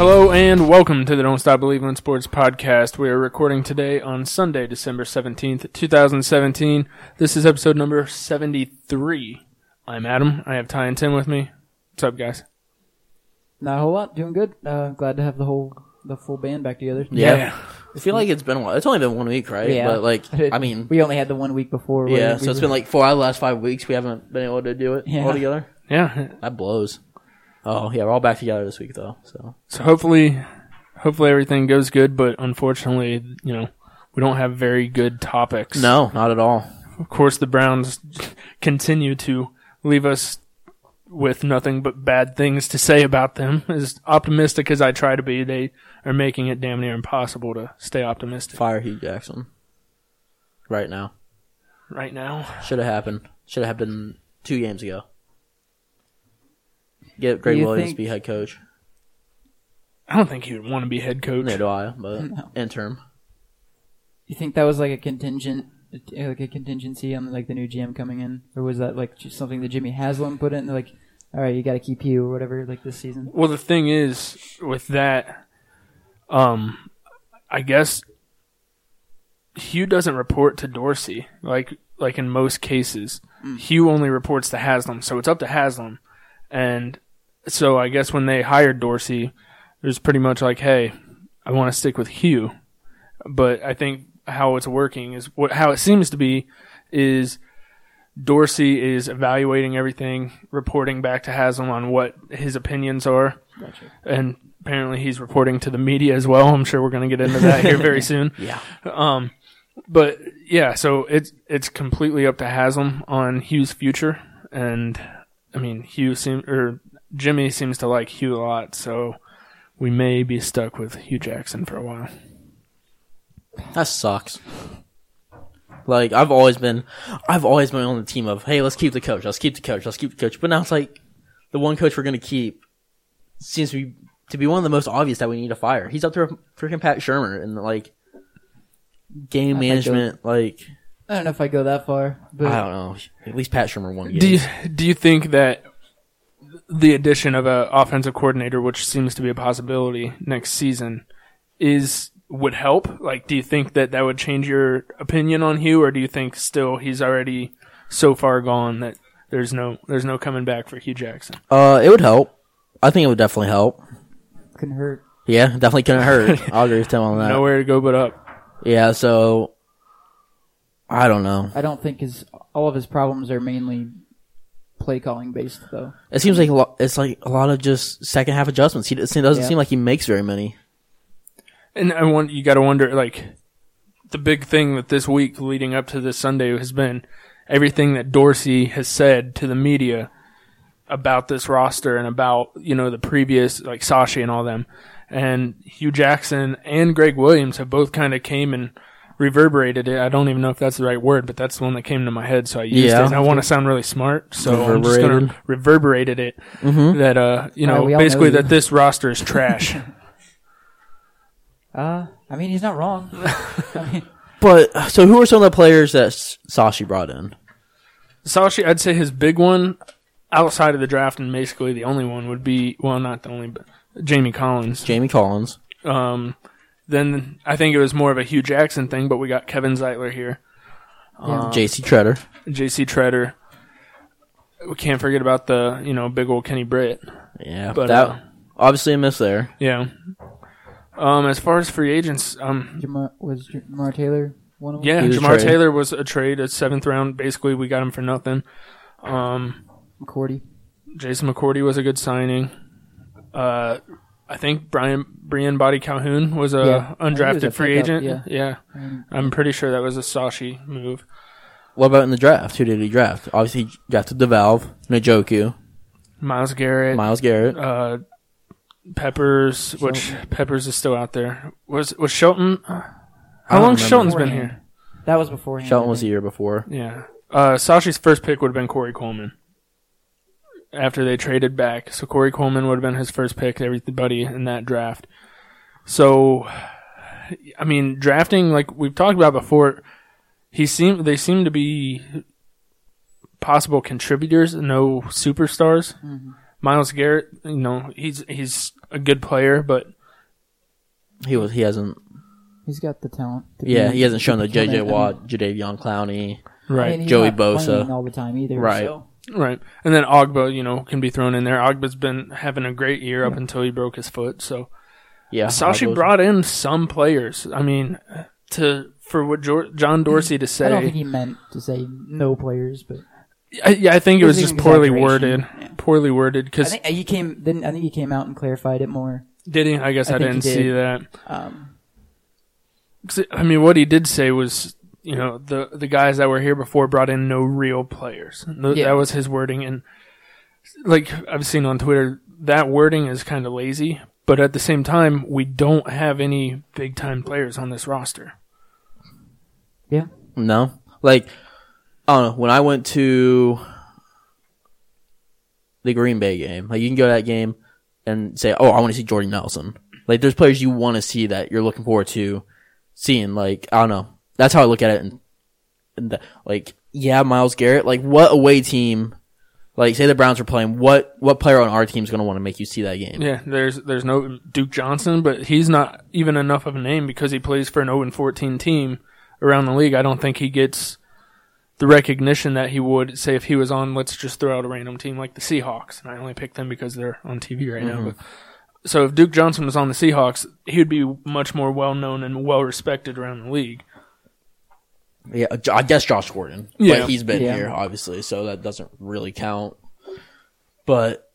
Hello and welcome to the Don't Stop Believing in Sports podcast. We are recording today on Sunday, December 17th, 2017. This is episode number 73. I'm Adam. I have Ty and Tim with me. What's up, guys? Not a whole lot. Doing good. Uh, glad to have the whole the full band back together. Yeah. I feel like it's been a while. It's only been one week, right? Yeah. But like, I mean, we only had the one week before. where yeah. we So it's were- been like four out of the last five weeks. We haven't been able to do it Yeah. all together. Yeah. That blows. Oh yeah, we're all back together this week though. So So hopefully, hopefully everything goes good, but unfortunately, you know, we don't have very good topics. no, not at all. Of course, the Browns continue to leave us with nothing but bad things to say about them. As optimistic as I try to be, they are making it damn near impossible to stay optimistic Fire Hue Jackson. Right now, right now. should have happened. Should have happened two games ago. Get Gregg You Williams think- be head coach. I don't think he would want to be head coach. Neither do I, but No. interim. You think that was like a contingent, like a contingency on like the new GM coming in, or was that like just something that Jimmy Haslam put in? Like, all right, you got to keep you or whatever, like this season. Well, the thing is with that, um, I guess Hue doesn't report to Dorsey like like in most cases. Hue only reports to Haslam, so it's up to Haslam. And so I guess when they hired Dorsey, it was pretty much like, "Hey, I want to stick with Hue." But I think how it's working is what how it seems to be is Dorsey is evaluating everything, reporting back to Haslam on what his opinions are, Gotcha. and apparently he's reporting to the media as well. I'm sure we're going to get into that here very soon. Yeah. Um, but yeah, so it's it's completely up to Haslam on Hue's future, and I mean Hue seem or Jimmy seems to like Hue a lot, so we may be stuck with Hue Jackson for a while. That sucks. Like I've always been, I've always been on the team of, hey, let's keep the coach, let's keep the coach, let's keep the coach. But now it's like the one coach we're gonna keep seems to be to be one of the most obvious that we need to fire. He's up there with freaking Pat Shurmur and like game I think management. Like I don't know if I go that far, but I don't know. At least Pat Shurmur won Do you do you think that the addition of an offensive coordinator, which seems to be a possibility next season, is would help? Like, do you think that that would change your opinion on Hue, or do you think still he's already so far gone that there's no there's no coming back for Hue Jackson? Uh, it would help. I think it would definitely help. couldn't hurt. Yeah, definitely couldn't hurt. I'll agree with Tim on that. Nowhere to go but up. Yeah, so I don't know. I don't think his all of his problems are mainly play calling based though. It seems like a lot. It's like a lot of just second half adjustments. He doesn't, it doesn't Yeah. seem like he makes very many. And I want you got to wonder, like, the big thing that this week leading up to this Sunday has been everything that Dorsey has said to the media about this roster and about you know the previous like Sashi and all them, and Hue Jackson and Gregg Williams have both kind of came and reverberated it. I don't even know if that's the right word, but that's the one that came to my head, so I used Yeah. it. And I want to sound really smart, so I'm just Reverberated. gonna reverberated it Mm-hmm. that uh you know right, basically know you. that this roster is trash. Uh, I mean he's not wrong. I mean, But so, who are some of the players that Sashi brought in? Sashi, I'd say his big one outside of the draft and basically the only one would be well, not the only, but Jamie Collins. Jamie Collins. Um, then I think it was more of a Hue Jackson thing, but we got Kevin Zeitler here, yeah. J.C. Tretter. J.C. Tretter. We can't forget about the you know big old Kenny Britt. Yeah, But, that uh, obviously a miss there. Yeah. Um, as far as free agents, um, Jamar, was Jamar Taylor one of them? yeah, He Jamar. Taylor was a trade, a seventh round. Basically, we got him for nothing. Um, McCourty. Jason McCourty was a good signing. Uh, I think Brian Briean Boddy-Calhoun was a Yeah. I think he undrafted was a free pickup, agent. yeah. Yeah. I'm pretty sure that was a Sashi move. What about in the draft? Who did he draft? Obviously, he drafted DeValve, Njoku, Myles Garrett, Myles Garrett. uh, Peppers, which Peppers is still out there. Was was Shelton? How long remember. Shelton's been here? That was before him. Shelton was the year before. Yeah. Uh, Sashi's first pick would have been Corey Coleman. After they traded back, so Corey Coleman would have been his first pick. Everybody in that draft. So, I mean, drafting like we've talked about before, he seem they seem to be possible contributors, no superstars. Mm-hmm. Myles Garrett, you know, he's he's a good player, but He was. He hasn't. He's got the talent. to Yeah, be- he hasn't shown the JJ it. Watt, Jadeveon Clowney. right. I mean, Joey Bosa. all the time either. Right. So. Right. And then Ogbah, you know, can be thrown in there. Ogbah's been having a great year up until he broke his foot. So Yeah, Sashi brought in some players. I mean, to for what John Dorsey to say. I don't think he meant to say no players, but I, yeah, I think it It was was just poorly worded. Yeah. Poorly worded I because think he came. Then I think he came out and clarified it more. did he? I guess I I, didn't see that. Um, I mean, what he did say was, you know, the the guys that were here before brought in no real players. Th- Yeah. That was his wording, and like I've seen on Twitter, that wording is kind of lazy. But at the same time, we don't have any big time players on this roster. yeah, No, like I don't know. When I went to the Green Bay game, like you can go to that game and say, "Oh, I want to see Jordan Nelson." Like there's players you want to see that you're looking forward to seeing. Like I don't know. That's how I look at it. And, and the, like yeah, Myles Garrett. Like what away team? Like say the Browns were playing. What what player on our team is going to want to make you see that game? Yeah, there's there's no Duke Johnson, but he's not even enough of a name because he plays for an 0 14 team around the league. I don't think he gets the recognition that he would say if he was on. Let's just throw out a random team like the Seahawks, and I only pick them because they're on TV right now. Mm-hmm. But, so if Duke Johnson was on the Seahawks, he would be much more well known and well respected around the league. Yeah, I guess Josh Gordon. Yeah. but he's been Yeah. here obviously, so that doesn't really count. But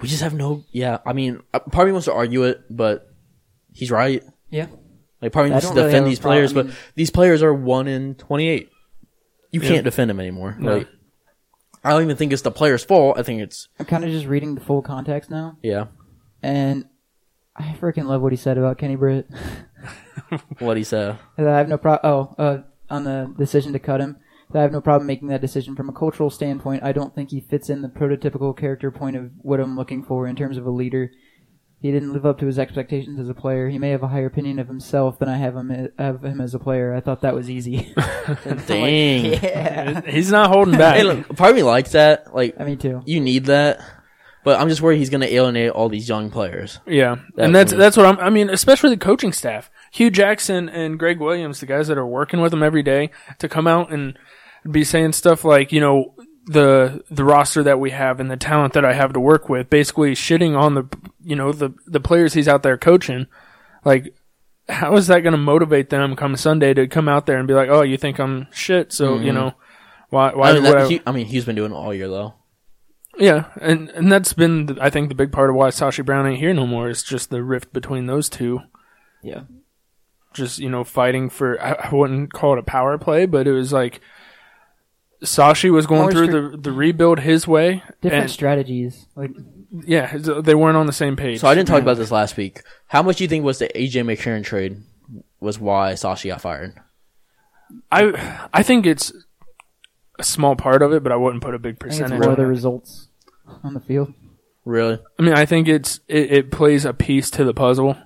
we just have no. Yeah, I mean, uh, part of me wants to argue it, but he's right. yeah. Like part of me wants to really defend these players, problem. but these players are one in twenty-eight. You Yeah. can't defend them anymore. No. Like, I don't even think it's the player's fault. I think it's I'm kind of just reading the full context now, yeah. and I freaking love what he said about Kenny Britt. What he said. I have no problem. Oh, uh, on the decision to cut him, that I have no problem making that decision from a cultural standpoint. I don't think he fits in the prototypical character point of what I'm looking for in terms of a leader. He didn't live up to his expectations as a player. He may have a higher opinion of himself than I have him have him as a player. I thought that was easy. Dang. yeah, He's not holding back. Hey, look, part of me likes that. Like, I mean too. you need that, but I'm just worried he's going to alienate all these young players. Yeah, That and that's was- that's what I'm. I mean, especially the coaching staff, Hue Jackson and Gregg Williams, the guys that are working with him every day, to come out and be saying stuff like, you know, the the roster that we have and the talent that I have to work with, basically shitting on the, you know, the the players he's out there coaching. Like, how is that going to motivate them come Sunday to come out there and be like, oh, you think I'm shit? So you mm-hmm. know, why why I mean, that, I- Hue- I mean, Hue's been doing it all year though. yeah, and and that's been the- I think the big part of why Sashi Brown ain't here no more is just the rift between those two. Yeah. Just you know fighting for I, I wouldn't call it a power play, but it was like Sashi was going More through str- the the rebuild his way. Different and, strategies. Like yeah, they weren't on the same page. So I didn't talk about this last week. How much do you think was the AJ McCarron trade was why Sashi got fired? I I think it's a small part of it, but I wouldn't put a big I think percentage. more on of the results on the field. Really? I mean, I think it's it, it plays a piece to the puzzle,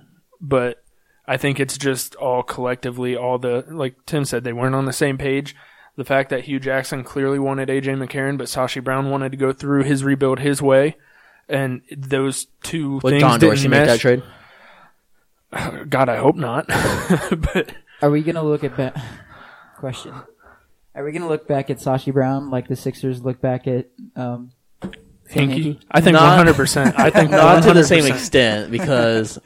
but I think it's just all collectively all the like Tim said they weren't on the same page. The fact that Hue Jackson clearly wanted AJ McCarron, but Sashi Brown wanted to go through his rebuild his way, and those two Would things John Dorsey didn't make that mesh. trade? God, I hope not. but Are we gonna look at back? Question: Are we gonna look back at Sashi Brown like the Sixers look back at um, Sam Hinkie, Hinkie? I think Not- one hundred percent. I think Not to the 100%. same extent because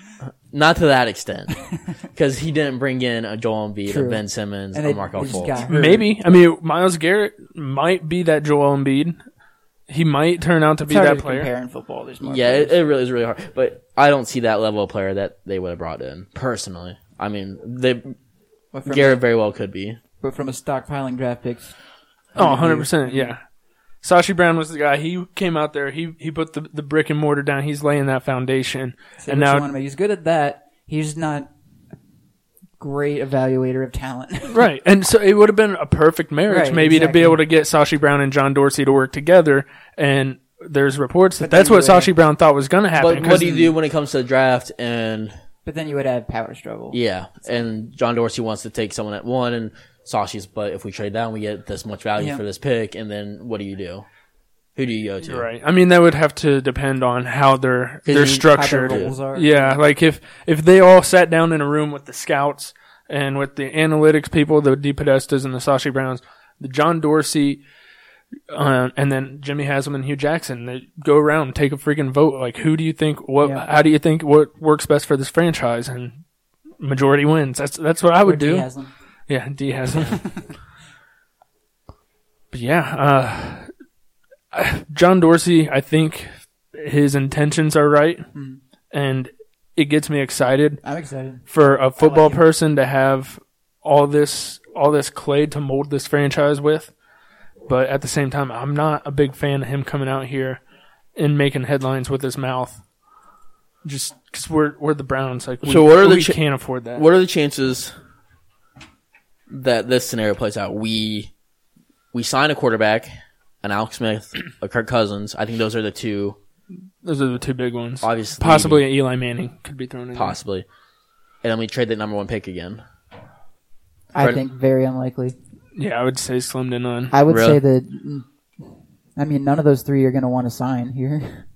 not to that extent because he didn't bring in a Joel Embiid, a Ben Simmons, And a they- Marco they just Fultz. hurt. Maybe. I mean, Myles Garrett might be that Joel Embiid. He might turn out to be It's harder that to player. compare in football. There's more Yeah, it, it really is really hard. But I don't see that level of player that they would have brought in personally. I mean, they but, from Garrett very well could be. but from a stockpiling draft picks. Oh, 100%. Yeah. Sashi Brown was the guy. He came out there. He he put the, the brick and mortar down. He's laying that foundation. Say and now, want, he's good at that. He's not great evaluator of talent. right. And so it would have been a perfect marriage, Right, maybe to be able to get Sashi Brown and John Dorsey to work together. And there's reports that But that's what would have- Sashi Brown thought was going to happen. But what do you do when it comes to the draft and but then you would have power struggle. yeah, and John Dorsey wants to take someone at one and Sashi's, but if we trade down, we get this much value Yeah. for this pick, and then what do you do? Who do you go to? Right. I mean, that would have to depend on how they're they're structured. their. Yeah, like if if they all sat down in a room with the scouts and with the analytics people, the DePodestas and the Sashi Browns, the John Dorsey, uh, and then Jimmy Haslam and Hue Jackson, they go around and take a freaking vote. Like, who do you think? What? Yeah. How do you think what works best for this franchise? And majority wins. That's that's what I would do. Haslam. Yeah, Dee Haslam. but yeah, uh, John Dorsey, I think his intentions are right, Mhm. and it gets me excited I'm excited. for a football him. person to have all this all this clay to mold this franchise with. But at the same time, I'm not a big fan of him coming out here and making headlines with his mouth. Just because we're we're the Browns, like we, So what are the we cha- can't afford that. What are the chances that this scenario plays out? We we sign a quarterback, an Alex Smith, a Kirk Cousins. I think those are the two, Those are the two big ones. obviously, Possibly an Eli Manning could be thrown in. there. possibly, and then we trade the number one pick again. I Right. think very unlikely. Yeah, I would say slim to none. I would Really? say that. I mean, none of those three are going to want to sign here.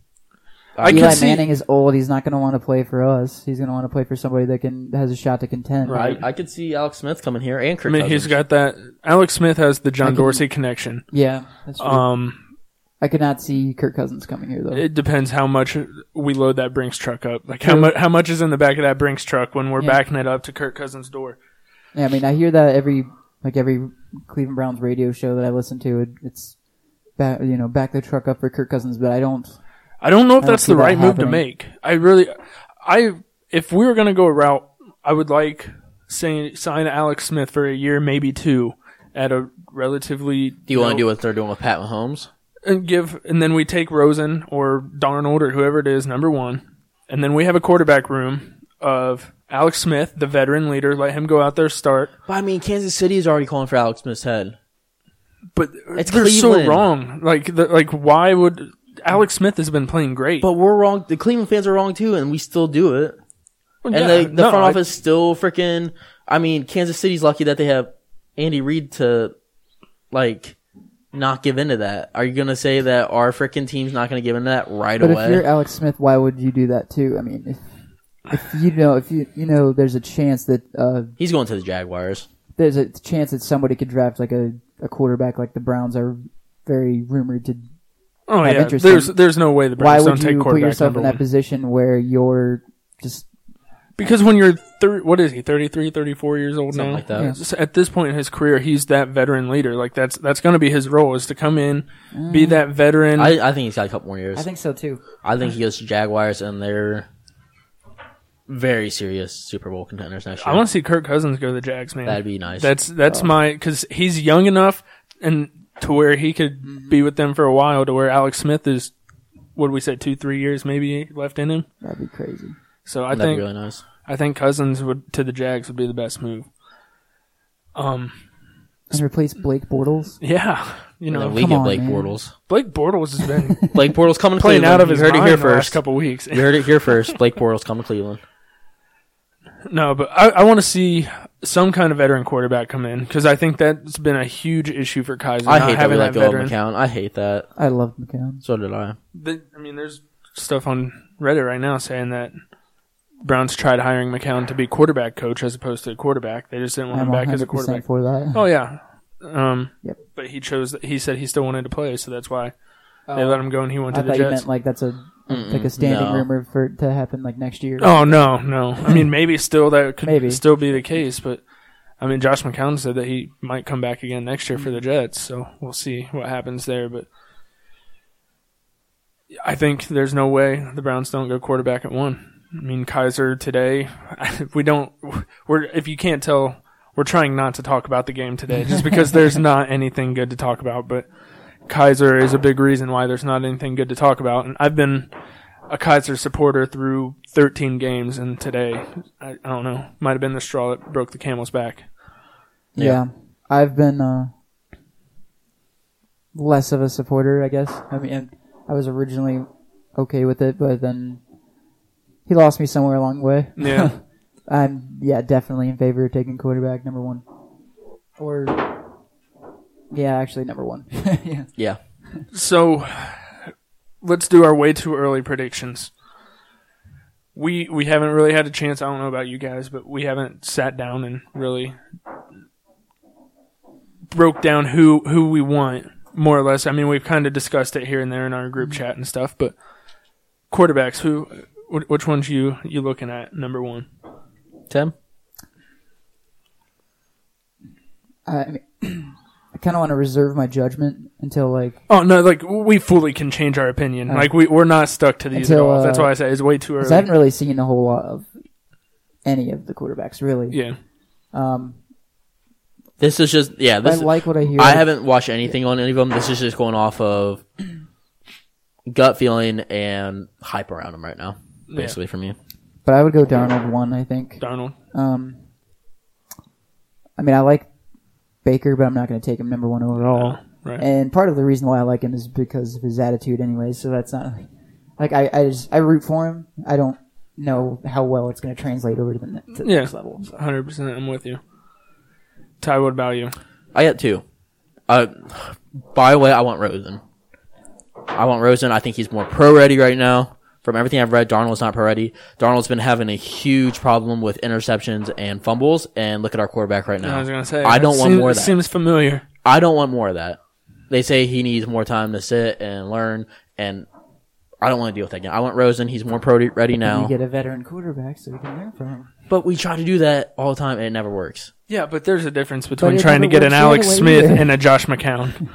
I Eli could see. Manning is old. He's not going to want to play for us. He's going to want to play for somebody that can has a shot to contend. Right. I, I could see Alex Smith coming here and I mean, Cousins. he's got that. Alex Smith has the John can- Dorsey connection. Yeah, that's true. Um, I could not see Kirk Cousins coming here though. it depends how much we load that Brinks truck up. Like how True. much how much is in the back of that Brinks truck when we're Yeah. backing it up to Kirk Cousins' door. yeah, I mean, I hear that every like every Cleveland Browns radio show that I listen to. It, it's back, you know, back the truck up for Kirk Cousins, but I don't. I don't know if I that's the that right move to make. I really, I if we were gonna go a route, I would like saying sign Alex Smith for a year, maybe two, at a relatively. do you want to do what they're doing with Pat Mahomes? and give and then we take Rosen or Darnold or whoever it is number one, and then we have a quarterback room of Alex Smith, the veteran leader. Let him go out there start, But I mean, Kansas City is already calling for Alex Smith's head. but It's they're so wrong. Like the, like why would Alex Smith has been playing great, But we're wrong. The Cleveland fans are wrong too, and we still do it. Well, And yeah, the, the no, front I- office still freaking. I mean, Kansas City's lucky that they have Andy Reid to, like, not give into that. Are you gonna say that our freaking team's not gonna give into that right But away? if you're Alex Smith, why would you do that too? I mean, if if you know if you you know there's a chance that uh He's going to the Jaguars. there's a chance that somebody could draft like a, a quarterback like the Browns are very rumored to. Oh have yeah, interest there's in- there's no way the Why Browns would don't take you put quarterback yourself number in that one. position where you're just Because when you're thir- what is he 33, 34 years old Something now? like that. Yeah. S- At this point in his career, he's that veteran leader. Like that's that's going to be his role is to come in, be mm. that veteran. I, I think he's got a couple more years. I think so too. I think he goes to Jaguars, and they're very serious Super Bowl contenders next year. I want to see Kirk Cousins go to the Jags, man. That'd be nice. That's that's Oh. my because he's young enough and to where he could Mm-hmm. be with them for a while. To where Alex Smith is, what we say, two three years maybe left in him. That'd be crazy. So I That'd think be really nice. I think Cousins would to the Jags would be the best move. Um, And replace Blake Bortles. yeah, you know we get Blake man. Bortles. Blake Bortles has been Blake Bortles coming to playing Cleveland. out of his you heard mind it here the last first. couple weeks. You heard it here first. Blake Bortles coming to Cleveland. No, but I, I want to see some kind of veteran quarterback come in because I think that's been a huge issue for Kizer. I not hate that we having let that go veteran. of McCown. I hate that. I love McCown. So did I. The- I mean, there's stuff on Reddit right now saying that Browns tried hiring McCown to be quarterback coach as opposed to quarterback. They just didn't want I'm him back as a 100% quarterback. for that. Oh yeah, um, Yep. but he chose. He said he still wanted to play, so that's why they let oh. him go and he went I to the thought you Jets. meant like that's a like a standing no. rumor for it to happen like next year. Oh no, no. I mean, maybe still that could Maybe. still be the case, but I mean, Josh McCown said that he might come back again next year for the mm-hmm. Jets, so we'll see what happens there. But I think there's no way the Browns don't go quarterback at one. I mean, Kizer today, we don't. We're if you can't tell, we're trying not to talk about the game today, just because there's not anything good to talk about. But Kizer is a big reason why there's not anything good to talk about, and I've been a Kizer supporter through 13 games, and today, I, I don't know, might have been the straw that broke the camel's back. Yeah. Yeah. I've been uh, less of a supporter, I guess. I mean, I was originally okay with it, but then he lost me somewhere along the way. Yeah. I'm yeah, definitely in favor of taking quarterback number one. Or yeah, actually number one. yeah. Yeah. So let's do our way too early predictions. We we haven't really had a chance. I don't know about you guys, but we haven't sat down and really broke down who who we want more or less. I mean, we've kind of discussed it here and there in our group mm-hmm. chat and stuff, but quarterbacks, who which ones you you looking at number one? Tim? I, I mean, I kind of want to reserve my judgment until like Oh no, like we fully can change our opinion. Uh, like we we're not stuck to these until, at all. That's uh, why I say it's way too because I haven't really seen a whole lot of any of the quarterbacks really. Yeah. Um, This is just yeah. I This like what I hear. I haven't watched anything on any of them. This is just going off of gut feeling and hype around them right now. Yeah. Basically, for me. but I would go Darnold one. I think. Darnold. Um, I mean, I like Baker, but I'm not going to take him number one overall. Right. And part of the reason why I like him is because of his attitude, anyway. So that's not like I I just I root for him. I don't know how well it's going to translate over to the, to the Yeah. next level. So. Hundred percent, I'm with you. Ty, what about you? I got two. Uh, by the way, I want Rosen. I want Rosen. I think he's more pro ready right now. From everything I've read, Darnold's not pro ready. Darnold's been having a huge problem with interceptions and fumbles. And look at our quarterback right now. I was gonna say. I don't want seems- more of that. Seems familiar. I don't want more of that. They say he needs more time to sit and learn, and I don't want to deal with that again. I want Rosen. He's more pro ready You now. get a veteran quarterback, so you can learn from him. But we try to do that all the time, and it never works. Yeah, but there's a difference between trying to get an Alex Smith either. and a Josh McCown.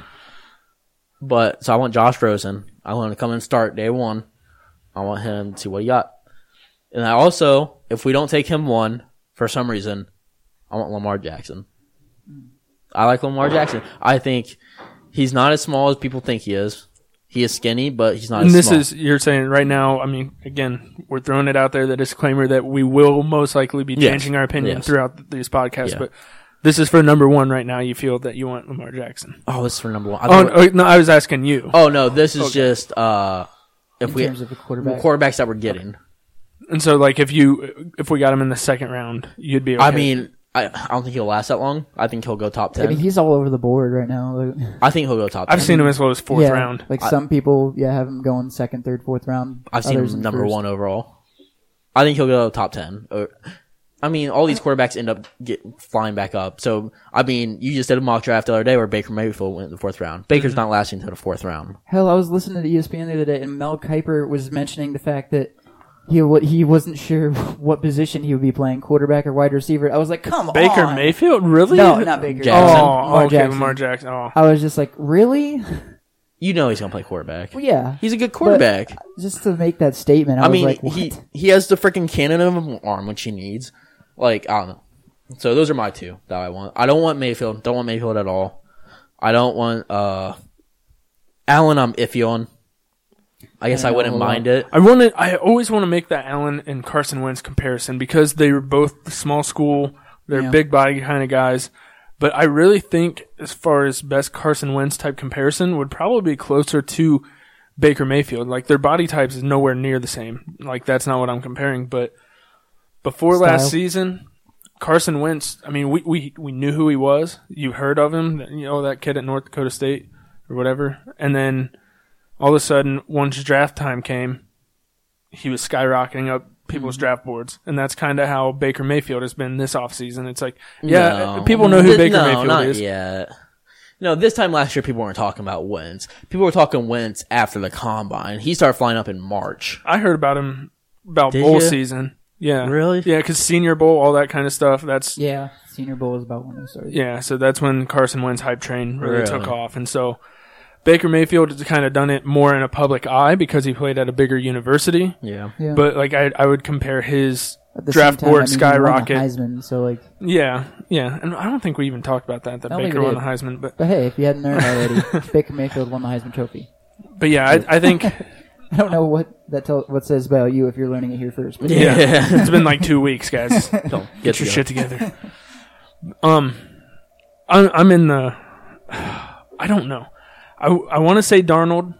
But so I want Josh Rosen. I want him to come and start day one. I want him to see what he got. And I also, if we don't take him one for some reason, I want Lamar Jackson. I like Lamar Jackson. I think he's not as small as people think he is. He is skinny, but he's not And this small. is you're saying right now. I mean, again, we're throwing it out there. The disclaimer that we will most likely be Yes. changing our opinion Yes. throughout th- these podcasts. Yeah. But this is for number one right now. You feel that you want Lamar Jackson? oh, this is for number one. I Oh no, no, I was asking you. oh no, this is Okay. just uh, if In we terms of the quarterback, quarterbacks that we're getting. And so, like, if you if we got him in the second round, you'd be. Okay. I mean, I, I don't think he'll last that long. I think he'll go top ten. I mean, he's all over the board right now. Like, I think he'll go top. 10. I've seen him as low as fourth yeah, round. Like I- some people, yeah, have him going second, third, fourth round. I've seen Others him in number first. one overall. I think he'll go top ten. Or, I mean, all these quarterbacks end up get flying back up. So, I mean, you just did a mock draft the other day where Baker Mayfield went in the fourth round. Baker's Mm-hmm. not lasting until the fourth round. Hell, I was listening to ESPN the other day, and Mel Kiper was mentioning the fact that he wa- he wasn't sure what position he would be playing, quarterback or wide receiver. I was like, come Baker on, Baker Mayfield, really? No, not Baker. Jackson. Oh, Lamar okay, Jackson. Lamar Jackson. Oh, I was just like, really? You know he's gonna play quarterback. Well, yeah. He's a good quarterback. Just to make that statement, I, I was mean, like, what? he he has the freaking cannon of an arm which he needs. Like I don't know. So those are my two that I want. I don't want Mayfield. Don't want Mayfield at all. I don't want uh Allen. I'm iffy on. I guess Yeah, I wouldn't mind it. I want to. I always want to make that Allen and Carson Wentz comparison because they were both small school. They're Yeah. big body kind of guys. But I really think, as far as best Carson Wentz type comparison, would probably be closer to Baker Mayfield. Like their body types is nowhere near the same. Like that's not what I'm comparing. But before last season, Carson Wentz. I mean, we we we knew who he was. You heard of him. You know that kid at North Dakota State or whatever. And then all of a sudden, once draft time came, he was skyrocketing up people's mm-hmm. draft boards, and that's kind of how Baker Mayfield has been this offseason. It's like, yeah, No. Uh, people know who Th- Baker no, Mayfield not is. yet. No, this time last year, people weren't talking about Wentz. People were talking Wentz after the combine. He started flying up in March. I heard about him about Did bowl ya? season. Yeah, Really? Yeah, because Senior Bowl, all that kind of stuff. That's yeah, Senior Bowl is about when I started. yeah. So that's when Carson Wentz hype train really, Really? took off, and so. Baker Mayfield has kind of done it more in a public eye because he played at a bigger university. Yeah. Yeah. But like I, I would compare his At the draft time, board I mean, he won the skyrocket. Heisman, so like, Yeah, yeah, and I don't think we even talked about that. That I don't think Baker we won the did. Heisman, but but hey, if you hadn't learned already, Baker Mayfield won the Heisman Trophy. but yeah, I, I think I don't know what that tell, what says about you if you're learning it here first. But Yeah. it's been like two weeks, guys. Don't Get your shit together. Um, I'm I'm in the. I don't know. I I want to say Darnold,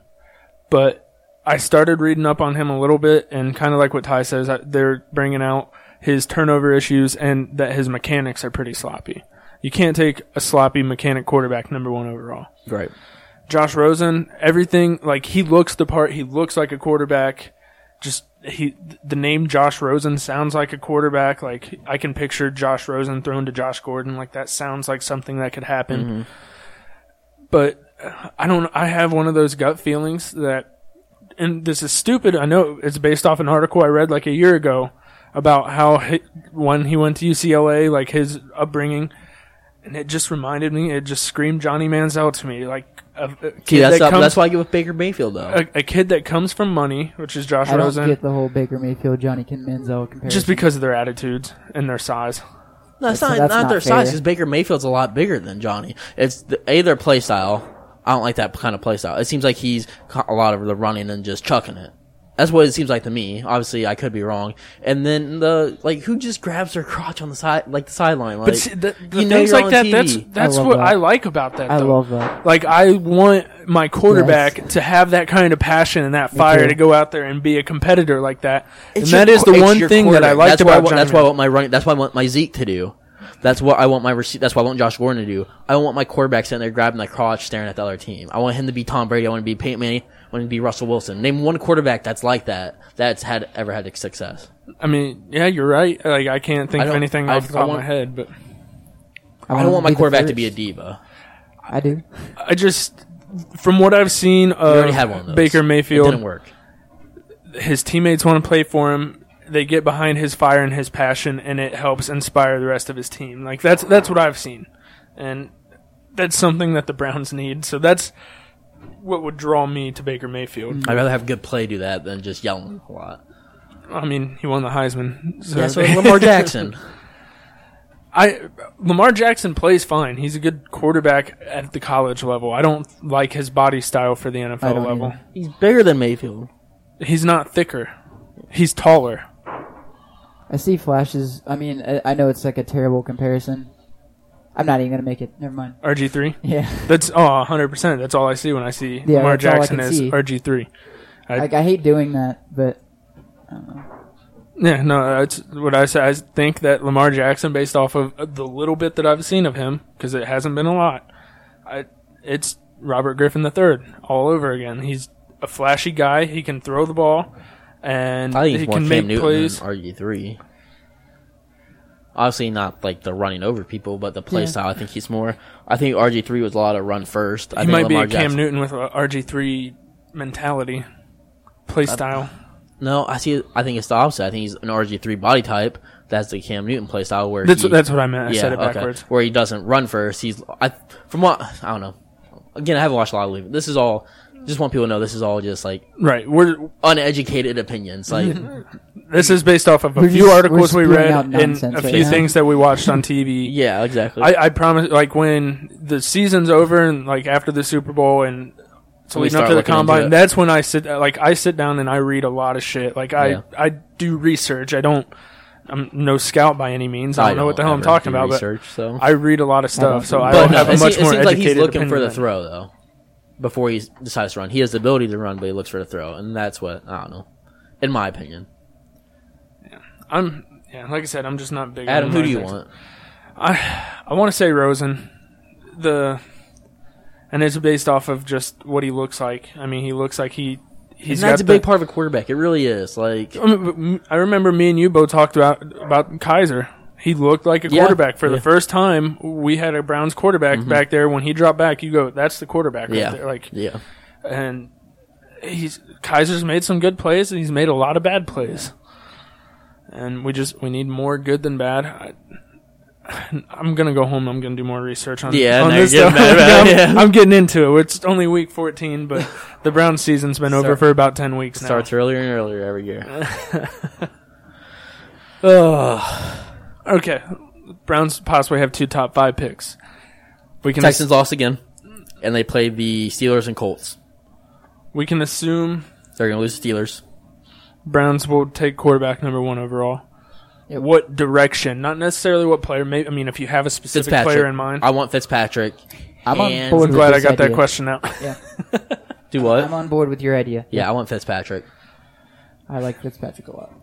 but I started reading up on him a little bit, and kind of like what Ty says, they're bringing out his turnover issues and that his mechanics are pretty sloppy. You can't take a sloppy mechanic quarterback number one overall. Right. Josh Rosen, everything like he looks the part. He looks like a quarterback. Just he, the name Josh Rosen sounds like a quarterback. Like I can picture Josh Rosen thrown to Josh Gordon. Like that sounds like something that could happen. But uh, I don't. I have one of those gut feelings that, and this is stupid. I know it's based off an article I read like a year ago about how he, when he went to UCLA, like his upbringing, and it just reminded me. It just screamed Johnny Manziel to me, like a, a kid See, that's that not, comes, that's why I give with Baker Mayfield though. a, a kid that comes from money, which is Josh I don't Rosen, get the whole Baker Mayfield Johnny Ken Manziel comparison. just because of their attitudes and their size. No, it's That's- not, that's not not their fair. size because Baker Mayfield's a lot bigger than Johnny. It's the, a their play style. I don't like that kind of play style. It seems like he's ca- a lot of the running and just chucking it. That's what it seems like to me. Obviously, I could be wrong. And then the like, who just grabs their crotch on the side, like the sideline? Like, But see, the, the you know things you're like that, TV. that's that's love what that. I like about that. I though. love that. Like I want my quarterback to have that kind of passion and that fire to go out there and be a competitor like that. It's and that your is the one thing that I quarterback. like That's about why want, That's why I want my running. That's why I want my Zeke to do. That's what I want my rece- That's what I want Josh Gordon to do. I don't want my quarterback sitting there grabbing the crotch, staring at the other team. I want him to be Tom Brady. I want him to be Peyton Manning. I want him to be Russell Wilson. Name one quarterback that's like that. That's had ever had success. I mean, yeah, you're right. Like I can't think I of don't- anything I- off the I top of my head, but I don't want my him to be the quarterback to be a diva. I do. I just from what I've seen You already of had one of those. Baker It Mayfield, didn't work. his teammates want to play for him. They get behind his fire and his passion, and it helps inspire the rest of his team. Like that's that's what I've seen, and that's something that the Browns need. So that's what would draw me to Baker Mayfield. I'd rather have good play do that than just yelling a lot. I mean, he won the Heisman. So Yeah, so Lamar Jackson. I Lamar Jackson plays fine. He's a good quarterback at the college level. I don't like his body style for the NFL level. either. He's bigger than Mayfield. He's not thicker. He's taller. I see flashes. I mean, I, I know it's like a terrible comparison. I'm not even gonna make it. Never mind. RG three. Yeah, That's oh, 100 percent. That's all I see when I see Yeah, Lamar that's all I Jackson can as see. RG three. I- like I hate doing that, but I don't know. Yeah, no, that's what I say. I think that Lamar Jackson, based off of the little bit that I've seen of him, because it hasn't been a lot, I, it's Robert Griffin III all over again. He's a flashy guy. He can throw the ball, and I think he he's more can Cam make Newton plays. than RG three. Obviously, not like the running over people, but the play Yeah. style. I think he's more. I think RG three was a lot of run first. I he think might Lamar be a Cam Newton with a RG three mentality, play style. No, I see. I think it's the opposite. I think he's an RG three body type. That's the Cam Newton play style where That's he, that's what I meant. I yeah, said it okay. Where he doesn't run first. He's I from what I don't know. Again, I haven't watched a lot of Leave. This is all. Just want people to know this is all just like Right. We're uneducated opinions. Like mm-hmm. this is based off of a We're few just- articles we're we spewing read out and nonsense a right few now. things that we watched on TV. yeah, exactly. I, I promise, like when the season's over and like after the Super Bowl and so We leading up start to the looking into combine, it. that's when I sit like I sit down and I read a lot of shit. Like I Yeah. I do research. I don't. I'm no scout by any means. I don't know what the hell I'm ever talking do about, research, so. but I read a lot of stuff, don't so do I that. will But have no, a it much seems, it more seems like he's educated looking for the than- throw though. Before he decides to run, he has the ability to run, but he looks for the throw, and that's what I don't know. In my opinion, Yeah, I'm yeah, like I said, I'm just not big. Adam, on who do you things. want? I I want to say Rosen. The and it's based off of just what he looks like. I mean, he looks like he he's and that's a the- big part of a quarterback. It really is. Like I remember me and you both talked about about Kizer. He looked like a Yeah, quarterback for the first time. We had a Browns quarterback mm-hmm. back there. When he dropped back, you go, "That's the quarterback right yeah, there." Like, yeah. and he's Kizer's made some good plays, and he's made a lot of bad plays. And we just we need more good than bad. I, I'm gonna go home. I'm gonna do more research on Yeah, on now this stuff. getting mad about it, I'm, yeah. I'm getting into it. It's only week 14, but the Brown season's been over for about 10 weeks now. Starts earlier and earlier every year. Okay, Browns possibly have two top five picks. We can Texans lost again, and they play the Steelers and Colts. we can assume They're gonna lose the Steelers. Browns will take quarterback number one overall. Yep. What direction? Not necessarily what player. Maybe I mean, if you have a specific Fitzpatrick. player in mind. I want Fitzpatrick. I'm on board I'm with glad I this got that question out. Yeah, Do what? I'm on board with your idea. yeah, I want Fitzpatrick. I like Fitzpatrick a lot.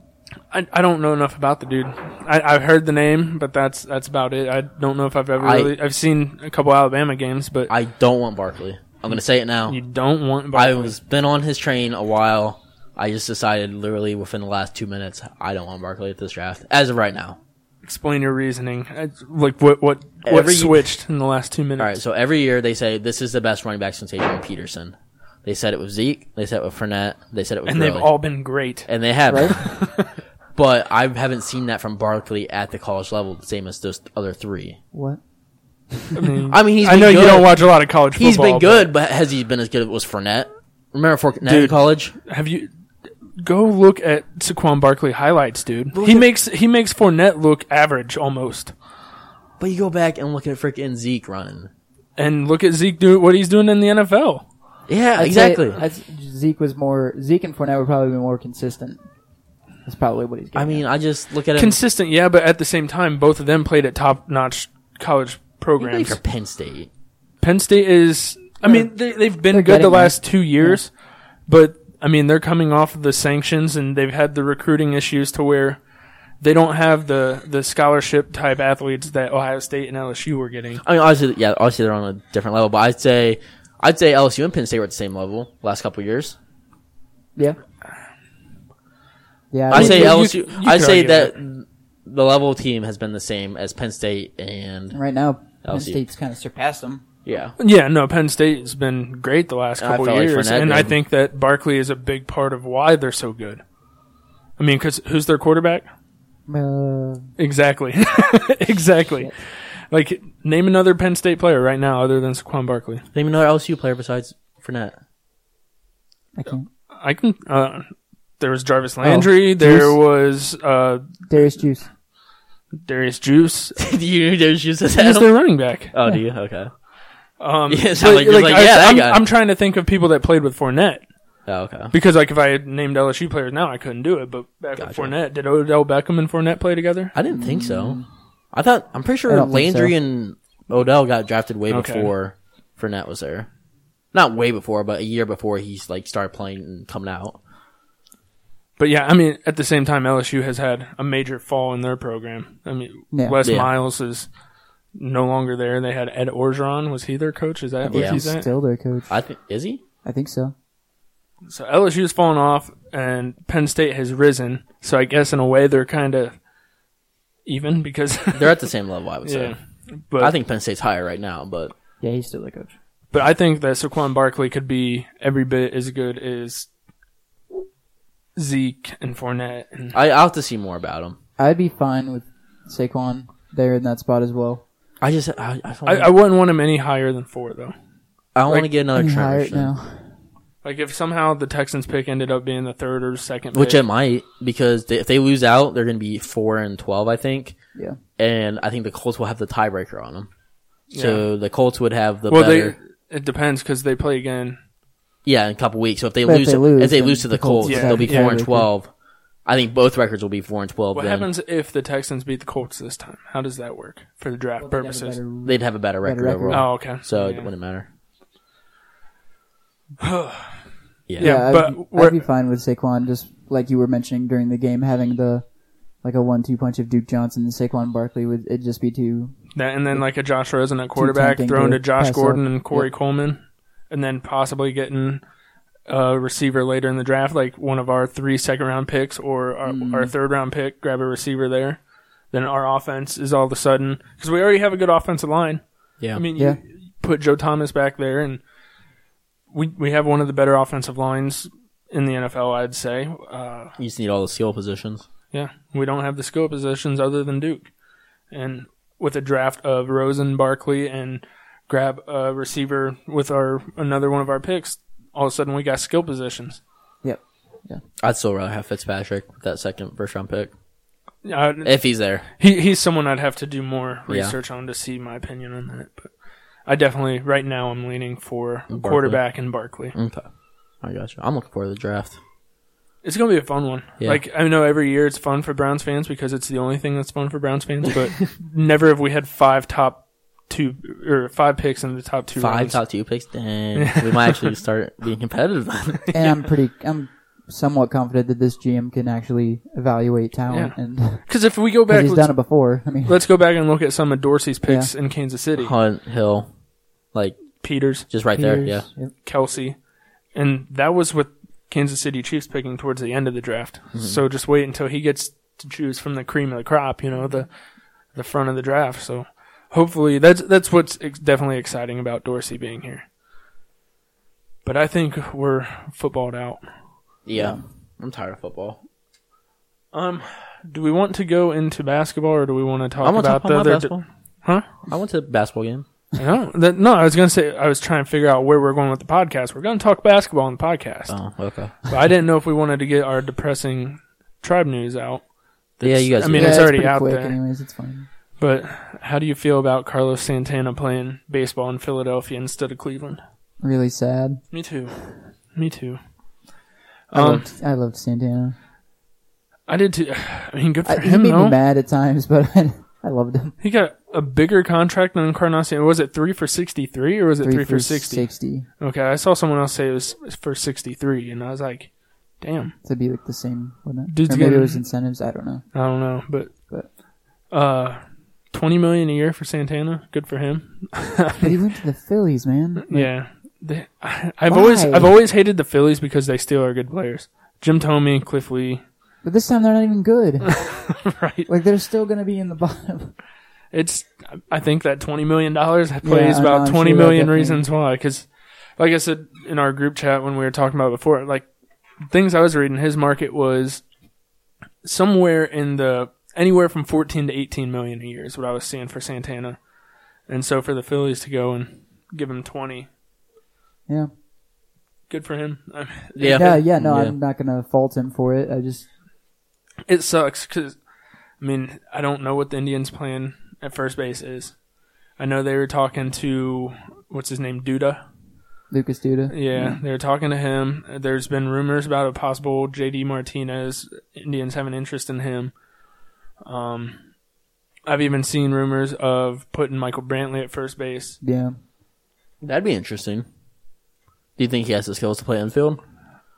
I, I don't know enough about the dude. I, I've heard the name, but that's that's about it. I don't know if I've ever I- really. I've seen a couple Alabama games, but I don't want Barkley. I'm gonna say it now. you don't want. I Barkley. was been on his train a while. I just decided literally within the last two minutes I don't want Barkley at this draft as of right now. explain your reasoning. It's Like what what what Every- switched in the last two minutes? All right, so every year they say this is the best running back since Adrian Peterson. They said it with Zeke. They said it was Fournette. They said it with and Gurley. they've all been great. and they have. Right? but I haven't seen that from Barkley at the college level, the same as those other three. What? I mean, I mean, he's I been know you don't watch a lot of college football. He's been good, but has he been as good as was Fournette? Remember Fournette in college? Have you go look at Saquon Barkley highlights, dude? he makes he makes Fournette look average almost. But you go back and look at freaking Zeke running. And look at Zeke do what he's doing in the NFL. Yeah, I'd exactly. Say, Zeke was more. Zeke and Fournette would probably be more consistent. That's probably what he's. I Getting mean, I just look at him. Consistent, yeah, but at the same time, both of them played at top notch college He played programs. for Penn State. Penn State is. I mean, they, they've been They're good the getting there. last two years, but I mean, they're coming off of the sanctions and they've had the recruiting issues to where they don't have the the scholarship type athletes that Ohio State and LSU were getting. I mean, obviously, yeah, obviously they're on a different level. But I'd say, I'd say LSU and Penn State were at the same level last couple of years. yeah. Yeah, I say LSU. you I say that the level team has been the same as Penn State and right now Penn LSU. State's kind of surpassed them. yeah. Yeah, no, Penn State has been great the last I couple felt like years, Fournette and I did. think that Barkley is a big part of why they're so good. I mean, because who's their quarterback? Uh, Exactly, exactly. Like, name another Penn State player right now other than Saquon Barkley. Name another LSU player besides Fournette. I can't. I can. Uh, there was Jarvis Landry. there Juice. was uh, Darius Juice. Darius Juice. do you there's just He's their running back. Oh, do you? Okay. Um, Yeah, it but, like you're like, I, yeah, that I'm, guy. I'm trying to think of people that played with Fournette. Oh, okay. Because like if I had named LSU players now, I couldn't do it. But back with Gotcha. Fournette, did Odell Beckham and Fournette play together? I didn't think so. I thought I'm pretty I sure don't think Landry so. and Odell got drafted way Okay. before Fournette was there. Not way before, but a year before he's like started playing and coming out. But yeah, I mean, at the same time, LSU has had a major fall in their program. I mean, Yeah. Les Yeah. Miles is no longer there. They had Ed Orgeron. Was he their coach? Is that I think he's he's at? still their coach. I think is he? I think so. So LSU's fallen off, and Penn State has risen. So I guess in a way they're kind of even because They're at the same level, I would say. yeah. But I think Penn State's higher right now, but Yeah, he's still their coach. but I think that Saquon Barkley could be every bit as good as Zeke and Fournette. And I, I'll have to see more about him. I'd be fine with Saquon there in that spot as well. I just I, I, I, I wouldn't want him any higher than four though. I want to get another Any Trent higher Richardson. now. Like if somehow the Texans pick ended up being the third or second, Which pick, it might, because they, if they lose out, they're going to be four and twelve, I think. Yeah. And I think the Colts will have the tiebreaker on them. So the Colts would have the well, better. they it depends because they play again. Yeah, in a couple weeks. So if they But if lose, they lose, if they then lose to the, the Colts Colts, would they'll be have- four and yeah, twelve. I think both records will be four and twelve. What then happens if the Texans beat the Colts this time? How does that work for the draft Well, they'd have a purposes? better- they'd have a better record, record. overall. Oh, okay. So yeah. it wouldn't matter. Yeah. Yeah, I'd, but be, we're- I'd be fine with Saquon, just like you were mentioning during the game, having the like a one-two punch of Duke Johnson and Saquon Barkley would it just be too? that, and then like a Josh Rosen at quarterback, tempting throwing to to Josh pass Gordon up. and Corey Yep. Coleman, and then possibly getting a receiver later in the draft, like one of our three second round picks or our, Mm. our third round pick, grab a receiver there. Then our offense is all of a sudden because we already have a good offensive line. Yeah. I mean, Yeah. you put Joe Thomas back there, and we we have one of the better offensive lines in the NFL. I'd say. Uh, you just need all the skill positions. yeah, we don't have the skill positions other than Duke, and with a draft of Rosen, Barkley, and grab a receiver with our another one of our picks, all of a sudden we got skill positions. Yep. I'd still rather have Fitzpatrick with that second first round pick Uh, if he's there. he he's someone I'd have to do more Yeah. research on to see my opinion on that, but I definitely right now I'm leaning for Barkley. quarterback and Barkley. Okay. I got you. I'm looking forward to the draft. It's gonna be a fun one. Yeah. Like I know every year it's fun for Browns fans because it's the only thing that's fun for Browns fans. But never have we had five top two or five picks in the top two. Five rounds. top two picks. Dang, we might actually start being competitive. then. And I'm pretty, I'm somewhat confident that this GM can actually evaluate talent, Yeah. and Because if we go back, he's done it before. I mean, let's go back and look at some of Dorsey's picks in Kansas City. Hunt Hill, like Peters, just right there. Yeah, yep. Kelce, and that was with Kansas City Chiefs picking towards the end of the draft. Mm-hmm. So just wait until he gets to choose from the cream of the crop. You know the the front of the draft. So hopefully that's that's what's ex- definitely exciting about Dorsey being here. But I think we're footballed out. yeah. I'm tired of football. Um, do we want to go into basketball or do we want to talk I want about talk the about other? basketball. Huh? I went to a basketball game. No, that, no. I was gonna say I was trying to figure out where we're going with the podcast. We're gonna talk basketball on the podcast, Oh, okay. but I didn't know if we wanted to get our depressing tribe news out. Yeah, you guys. I mean, yeah, it's already out quick there. Anyways, it's fine. But how do you feel about Carlos Santana playing baseball in Philadelphia instead of Cleveland? Really sad. Me too. Me too. I Um, loved, I loved Santana. I did too. I mean, good for I, he made though. me mad at times, but I, I loved him. He got a bigger contract than Encarnacion. Was it three for sixty-three or was it three, Three for sixty? 60 Okay, I saw someone else say it was for sixty-three, and I was like, "Damn, to be like the same, wouldn't it? Dude's or maybe it was incentives. I don't know. I don't know." But, But- uh, twenty million a year for Santana. Good for him. But he went to the Phillies, man. Yeah, they, I, I've always I've always hated the Phillies because they still are good players. Jim Thome, Cliff Lee, But this time they're not even good. right? like they're still gonna be in the bottom. It's I think that twenty million dollars plays know, about I'm twenty sure million reasons why. Because, like I said in our group chat when we were talking about before, like things I was reading, his market was somewhere in the anywhere from fourteen to eighteen million a year is what I was seeing for Santana, and so for the Phillies to go and give him twenty, Yeah. good for him. Yeah. Yeah, yeah. No, Yeah. I'm not gonna fault him for it. I just It sucks because, I mean, I don't know what the Indians' plan at first base is. I know they were talking to what's his name, Duda. Lucas Duda. Yeah, mm-hmm. they were talking to him. There's been rumors about a possible JD Martinez. Indians have an interest in him. Um, I've even seen rumors of putting Michael Brantley at first base. Yeah. That'd be interesting. Do you think he has the skills to play infield?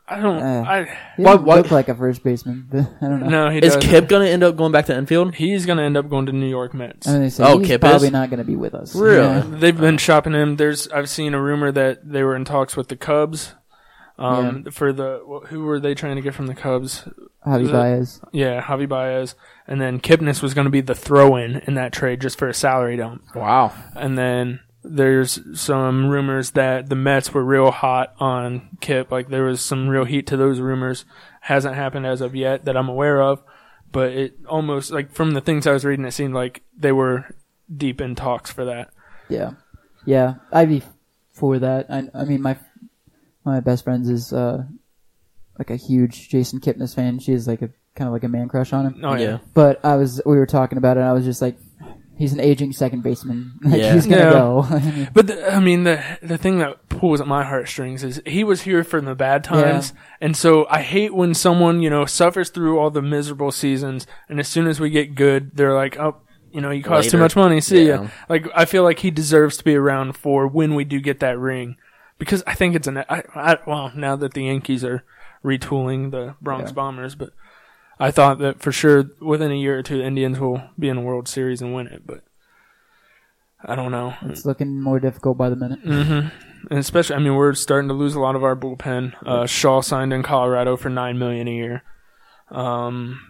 I don't. Uh, I He Why- why- look like a first baseman. But I don't know. no. He Is doesn't. Kip gonna end up going back to infield? He's gonna end up going to New York Mets. I mean, they say Oh, he's Kip probably is? not gonna be with us. Really? Yeah. They've been shopping him. There's I've seen a rumor that they were in talks with the Cubs. Um, for the who were they trying to get from the Cubs? Javi Is it- Baez. Yeah, Javi Baez, and then Kipnis was going to be the throw-in in that trade just for a salary dump. Wow. And then there's some rumors that the Mets were real hot on Kip. Like there was some real heat to those rumors. Hasn't happened as of yet that I'm aware of, but it almost like from the things I was reading, it seemed like they were deep in talks for that. Yeah. Yeah. I'd be for that. I, I mean, my my best friends is uh like a huge Jason Kipnis fan. She is like a kind of like a man crush on him. Oh yeah. Yeah. But I was we were talking about it. and I was just like, he's an aging second baseman. Like, Yeah. he's gonna Yeah. go. But the, I mean, the the thing that pulls at my heartstrings is he was here for the bad times, and so I hate when someone you know suffers through all the miserable seasons, and as soon as we get good, they're like, oh, you know, you cost too much money. See Yeah. ya. Like I feel like he deserves to be around for when we do get that ring, because I think it's an I, I, well now that the Yankees are retooling the Bronx Yeah. Bombers, but I thought that for sure within a year or two, the Indians will be in the World Series and win it, but. I don't know. it's looking more difficult by the minute. Mm hmm And especially, I mean, we're starting to lose a lot of our bullpen. Uh, Shaw signed in Colorado for nine million a year. Um,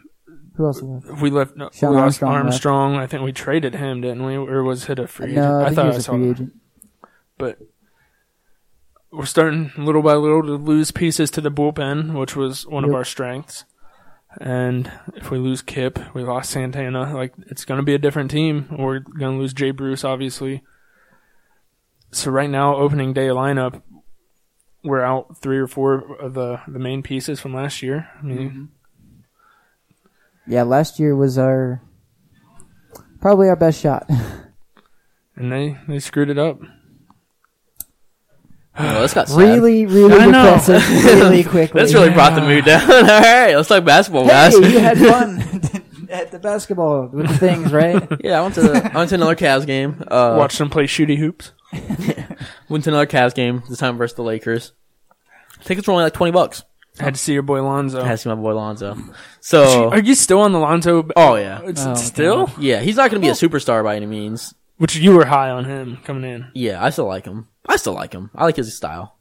Who else left? we left. No, Sean we lost Armstrong left. I think we traded him, didn't we? Or was it a free agent? No, I, think thought he I was a saw free that. agent. But we're starting little by little to lose pieces to the bullpen, which was one of our strengths. And if we lose Kip, we lost Santana. Like it's going to be a different team. We're going to lose Jay Bruce, obviously. So right now, opening day lineup, we're out three or four of the the main pieces from last year. I mean, Mm-hmm. Yeah, last year was our probably our best shot. and they they screwed it up. Well, this got sad. Really, really I know. depressing. really quickly. That's really brought the mood down. All right, let's talk basketball, guys. Hey, you had fun at the basketball with the things, right? Yeah, I went to I went to another Cavs game. Uh, Watch them play shooty hoops. went to another Cavs game. This time versus the Lakers. Tickets were only like twenty bucks. I Had to see your boy Lonzo. I had to see my boy Lonzo. So, Are you still on the Lonzo? oh yeah, It's Oh, still, yeah. He's not going to be a superstar by any means. Which you were high on him coming in. Yeah, I still like him. I still like him. I like his style.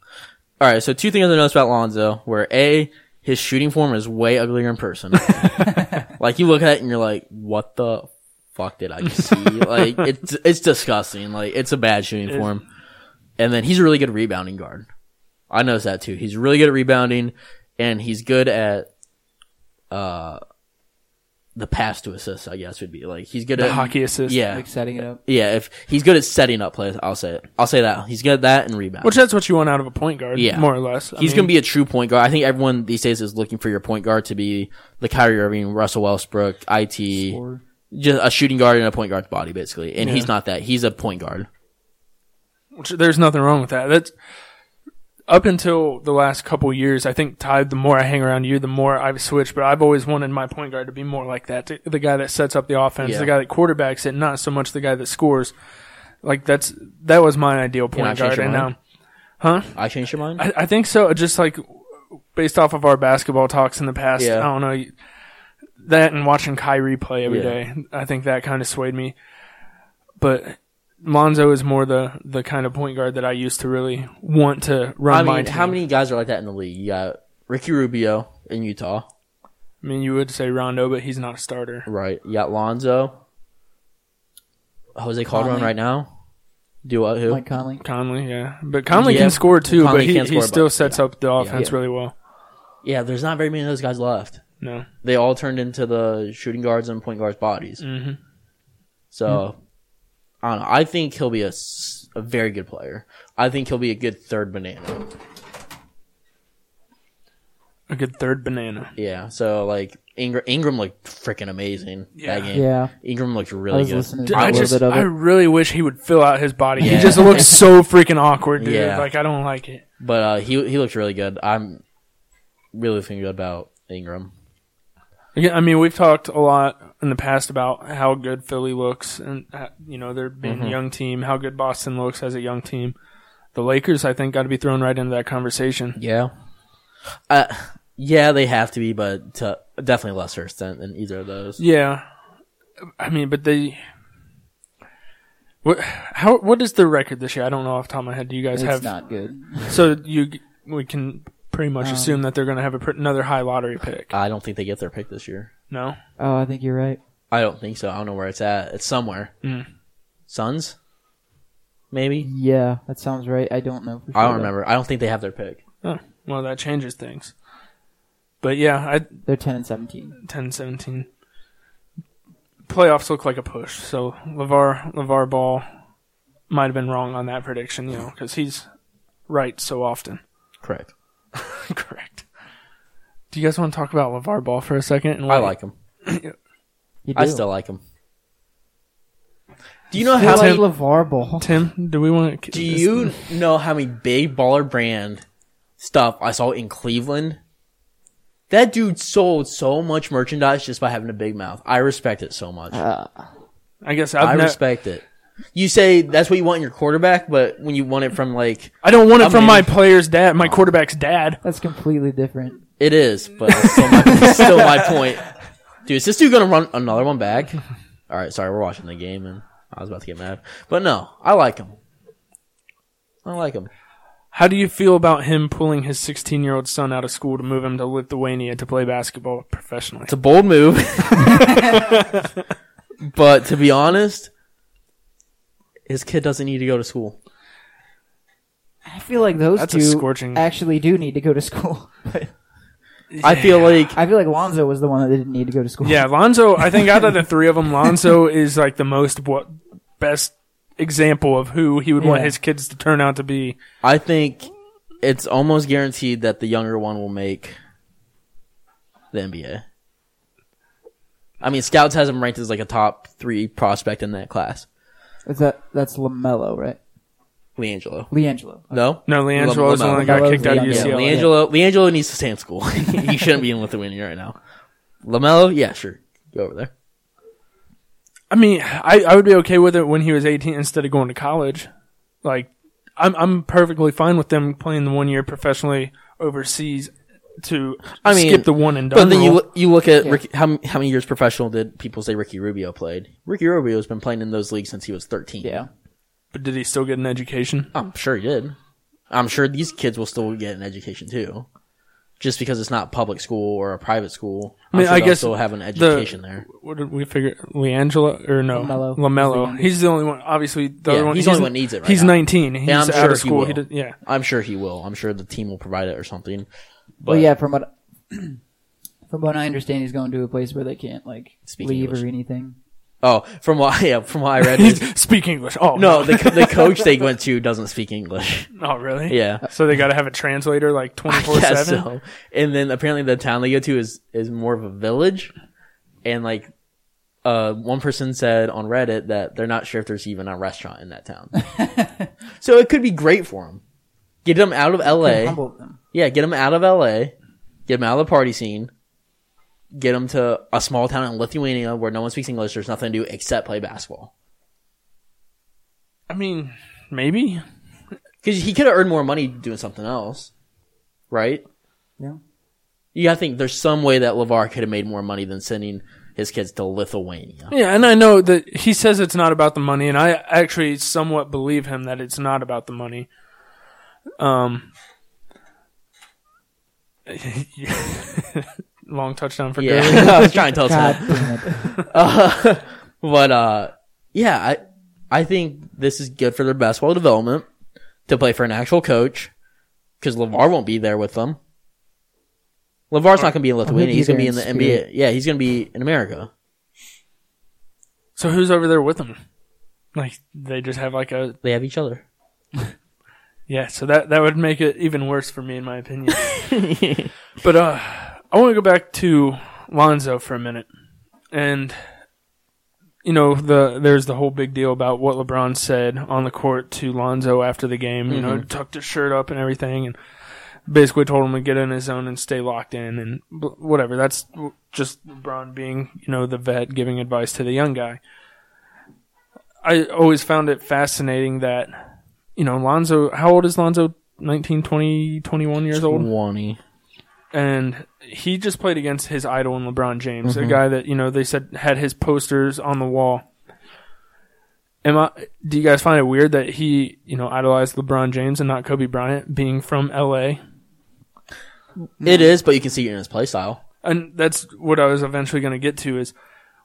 All right, so two things I noticed about Lonzo were a his shooting form is way uglier in person. like you look at it and you're like, what the fuck did I just see? like it's it's disgusting. Like it's a bad shooting It- form. And then he's a really good rebounding guard. I noticed that too. He's really good at rebounding, and he's good at uh the pass to assist. I guess would be like he's good The at hockey assist. Yeah, Like setting it up. yeah, if he's good at setting up plays, I'll say it. I'll say that he's good at that and rebound. Which that's what you want out of a point guard, Yeah. more or less. I he's mean, gonna be a true point guard. I think everyone these days is looking for your point guard to be the Kyrie Irving, Russell Westbrook, it, Or just a shooting guard and a point guard's body, basically. And Yeah. he's not that. He's a point guard. Which, there's nothing wrong with that. That's up until the last couple years. I think Ty, the more I hang around you, the more I've switched. But I've always wanted my point guard to be more like that, the guy that sets up the offense, Yeah. the guy that quarterbacks it, not so much the guy that scores. Like that's that was my ideal point guard, and now, huh? I changed your mind. I, I think so. Just like based off of our basketball talks in the past, Yeah. I don't know that and watching Kyrie play every Yeah. day. I think that kind of swayed me. But Lonzo is more the the kind of point guard that I used to really want to run I my mean, team. how many guys are like that in the league? You got Ricky Rubio in Utah, I mean, you would say Rondo, but he's not a starter. right? You got Lonzo, Jose Calderon Conley. right now. Do what? Who? Mike Conley. Conley, yeah, but Conley Yeah, can score too. Conley but he, can he score, still but- sets up the offense Yeah. really well. yeah, there's not very many of those guys left. No, They all turned into the shooting guards and point guards' bodies. hmm So I don't know. I think he'll be a, a very good player. I think he'll be a good third banana. a good third banana. Yeah. So like Ingram, Ingram looked freaking amazing Yeah. that game. Yeah. Ingram looked I really was good. listening to I a little just, bit of I it. really wish he would fill out his body. He Yeah. just looks so freaking awkward, dude. Yeah. Like I don't like it. But uh, he he looks really good. I'm really feeling good about Ingram. Yeah, I mean, we've talked a lot in the past about how good Philly looks, and uh, you know they're being Mhm. a young team. How good Boston looks as a young team. The Lakers, I think, got to be thrown right into that conversation. Yeah. Uh, yeah, they have to be, but to definitely lesser extent than either of those. Yeah, I mean, but they. What? How? What is the record this year? I don't know off the top of my head. Do you guys It's have? not good. So you, we can pretty much Um, assume that they're going to have a, pr- another high lottery pick. I don't think they get their pick this year. No. Oh, I think you're right. I don't think so. I don't know where it's at. It's somewhere. Mm. Suns? Maybe? Yeah, that sounds right. I don't know. For sure I don't though. remember. I don't think they have their pick. Oh, well, that changes things. But yeah, I They're ten and seventeen. 10 and 17. Playoffs look like a push. So LeVar, LeVar Ball might have been wrong on that prediction, you know, because he's right so often. Correct. Correct. Do you guys want to talk about LeVar Ball for a second? And I like him. You I do. still like him. Do you know Still how like many? LeVar Ball. Tim, do we want to. Do you know how many big baller brand stuff I saw in Cleveland? That dude sold so much merchandise just by having a big mouth. I respect it so much. Uh, I guess I I've ne- respect it. You say that's what you want in your quarterback, but when you want it from like I don't want it I from mean- my player's dad, my quarterback's dad. that's completely different. it is, but it's still my, it's still my point. Dude, is this dude gonna run another one back? All right, sorry, we're watching the game, and I was about to get mad, but no, I like him. I like him. How do you feel about him pulling his 16 year old son out of school to move him to Lithuania to play basketball professionally? It's a bold move, but to be honest, his kid doesn't need to go to school. I feel like those That's a two scorching- actually do need to go to school. But I feel like I feel like Lonzo was the one that didn't need to go to school. Yeah, Lonzo. I think out of the three of them, Lonzo is like the most what best example of who he would want Yeah. his kids to turn out to be. I think it's almost guaranteed that the younger one will make the NBA. I mean, Scouts has him ranked as like a top three prospect in that class. Is that that's LaMelo, right? LiAngelo. LiAngelo. No, No, LiAngelo is the one that got LaMelo's kicked out of the- yeah, UCLA. LiAngelo. LiAngelo needs to stay in school. he shouldn't be in Lithuania right now. LaMelo, yeah, sure, go over there. I mean, I, I would be okay with it when he was 18 instead of going to college. Like, I'm I'm perfectly fine with them playing the one year professionally overseas to I mean, skip the one and done. But then you rule. look- you look at Ricky, how how many years professional did people say Ricky Rubio played? Ricky Rubio has been playing in those leagues since he was thirteen. Yeah. but did he still get an education? I'm sure he did. I'm sure these kids will still get an education too. Just because it's not public school or a private school, I mean, I'm sure I they'll guess still have an education there. What did we figure? LiAngelo or no? LaMelo. LaMelo. He's the only one. Obviously, the Yeah, other one. he's the only one needs it right he's now. 19. He's I'm out sure of he school. will. He did, yeah. I'm sure he will. I'm sure the team will provide it or something. But Well, yeah, from what from what I understand, he's going to a place where they can't like Speak leave English. or anything. Oh, from what yeah, from what I read, is, Speak English. Oh no, the the coach they went to doesn't speak English. Oh really? Yeah. So they got to have a translator like 24 Yes, seven. so. And then apparently the town they go to is is more of a village, and like, uh, one person said on Reddit that they're not sure if there's even a restaurant in that town. so it could be great for them. Get them out of LA. Humble them. Yeah, get him out of LA. Get him out of the party scene. Get him to a small town in Lithuania where no one speaks English. There's nothing to do except play basketball. I mean, maybe. Because he could have earned more money doing something else, right? Yeah. You gotta think there's some way that LeVar could have made more money than sending his kids to Lithuania. Yeah, and I know that he says it's not about the money, and I actually somewhat believe him that it's not about the money. Um, long touchdown for Gurley. Yeah, I was trying to tell God someone. damn it. Uh, but uh, yeah, I I think this is good for their basketball development to play for an actual coach because LeVar won't be there with them. LeVar's not going to be in Lithuania. be He's going to be in in the. NBA. Yeah, he's going to be in America. So who's over there with them? Like they just have like a They have each other. Yeah. So that that would make it even worse for me, in my opinion. but uh, I want to go back to Lonzo for a minute, and you know the there's the whole big deal about what LeBron said on the court to Lonzo after the game. You know, tucked his shirt up and everything, and basically told him to get in his zone and stay locked in, and whatever. That's just LeBron being you know the vet giving advice to the young guy. I always found it fascinating that you know Lonzo. How old is Lonzo? 19, 20, 21 years old Twenty. and he just played against his idol in LeBron James, a mm-hmm. guy that you know they said had his posters on the wall. Am I? Do you guys find it weird that he, you know, idolized LeBron James and not Kobe Bryant, being from LA? It is, but you can see it in his play style. And that's what I was eventually going to get to is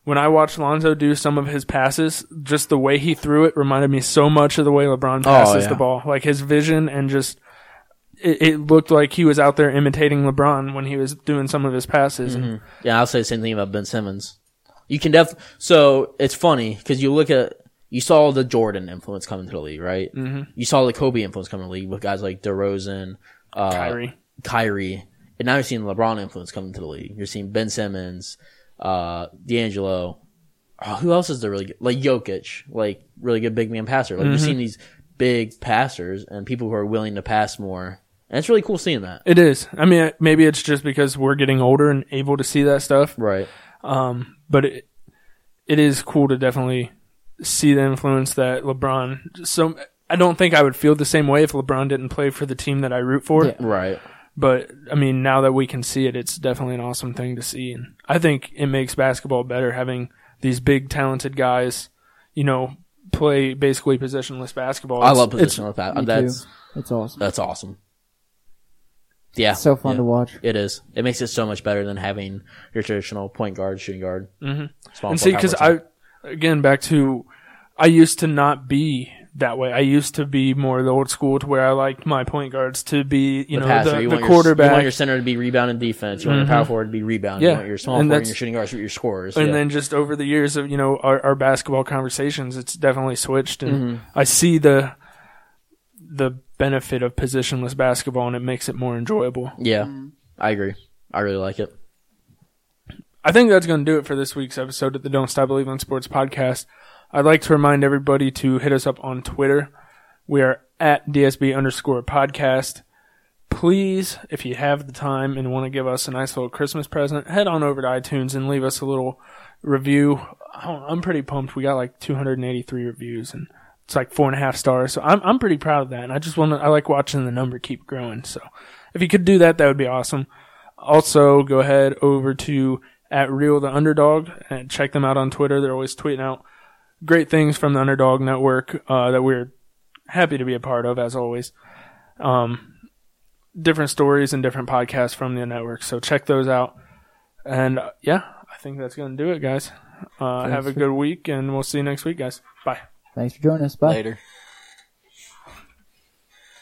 when I watched Lonzo do some of his passes, just the way he threw it reminded me so much of the way LeBron passes yeah. the ball, like his vision and just. It, it looked like he was out there imitating LeBron when he was doing some of his passes. And Yeah, I'll say the same thing about Ben Simmons. You can def. So it's funny because you look at you saw the Jordan influence coming to the league, right? Mm-hmm. You saw the Kobe influence coming to the league with guys like DeRozan, uh, Kyrie. Kyrie, and now you're seeing the LeBron influence coming to the league. You're seeing Ben Simmons, uh, D'Angelo. Oh, who else is there really good? Like Jokic, like really good big man passer. Like you're seeing these big passers and people who are willing to pass more. And it's really cool seeing that. It is. I mean, maybe it's just because we're getting older and able to see that stuff. Right. Um, but it, it is cool to definitely see the influence that LeBron. So I don't think I would feel the same way if LeBron didn't play for the team that I root for. Yeah. Right. But I mean, now that we can see it, it's definitely an awesome thing to see, and I think it makes basketball better having these big, talented guys. You know, play basically positionless basketball. I It's- love it's- positional pass. Me That's too. It's awesome. that's awesome. Yeah. so fun yeah. to watch. It is. It makes it so much better than having your traditional point guard, shooting guard. mm-hmm. Small and see, forward, because power I, again, back to, I used to not be that way. I used to be more the old school to where I liked my point guards to be, you the know, passer. the, you the want your, quarterback, You want your center to be rebounding defense. You want your power forward to be rebound. Yeah. You want your small And forward and your shooting guards to be your scorers. and yeah. then just over the years of you know our, our basketball conversations, it's definitely switched, and Mm-hmm. I see the the benefit of positionless basketball, and it makes it more enjoyable. yeah, I agree. I really like it. I think that's going to do it for this week's episode of the Don't Stop Believing Sports podcast. I'd like to remind everybody to hit us up on Twitter. We are at DSB underscore podcast. Please, if you have the time and want to give us a nice little Christmas present, head on over to iTunes and leave us a little review. Don't- I'm pretty pumped. We got like 283 reviews and it's like four and a half stars. So I'm I'm pretty proud of that. And I just want to I like watching the number keep growing. So if you could do that, that would be awesome. Also, go ahead over to at Real the Underdog and check them out on Twitter. They're always tweeting out great things from the Underdog Network uh, that we're happy to be a part of, as always. Um, different stories and different podcasts from the network. So check those out. And uh, yeah, I think that's going to do it, guys. Uh, have a good week, and we'll see you next week, guys. Bye. Thanks for joining us. Bye. Later.